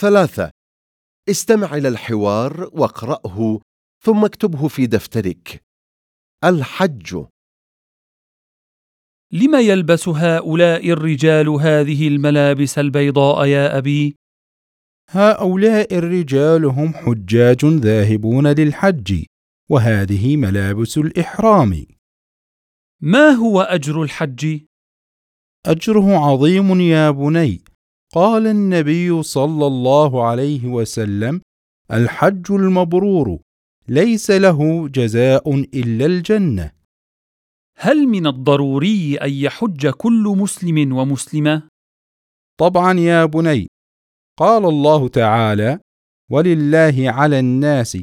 ثلاثة. استمع إلى الحوار واقرأه ثم اكتبه في دفترك. الحج. لم يلبس هؤلاء الرجال هذه الملابس البيضاء يا أبي؟ هؤلاء الرجال هم حجاج ذاهبون للحج وهذه ملابس الإحرام. ما هو أجر الحج؟ أجره عظيم يا بني. قال النبي صلى الله عليه وسلم الحج المبرور ليس له جزاء إلا الجنة هل من الضروري أن يحج كل مسلم ومسلمة؟ طبعا يا بني قال الله تعالى ولله على الناس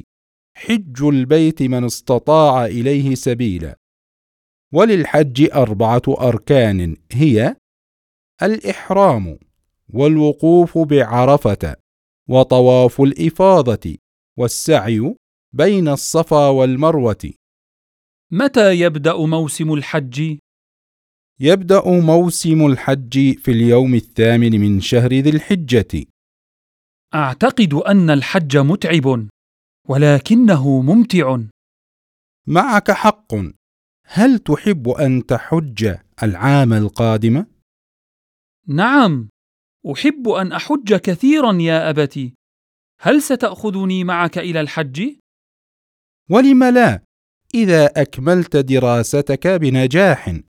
حج البيت من استطاع إليه سبيلا وللحج أربعة أركان هي الإحرام والوقوف بعرفة وطواف الإفاضة والسعي بين الصفا والمروة. متى يبدأ موسم الحج؟ يبدأ موسم الحج في اليوم الثامن من شهر ذي الحجة. أعتقد أن الحج متعب ولكنه ممتع. معك حق. هل تحب أن تحج العام القادم؟ نعم. أحب أن أحج كثيرا يا أبتي هل ستأخذني معك إلى الحج؟ ولم لا إذا أكملت دراستك بنجاح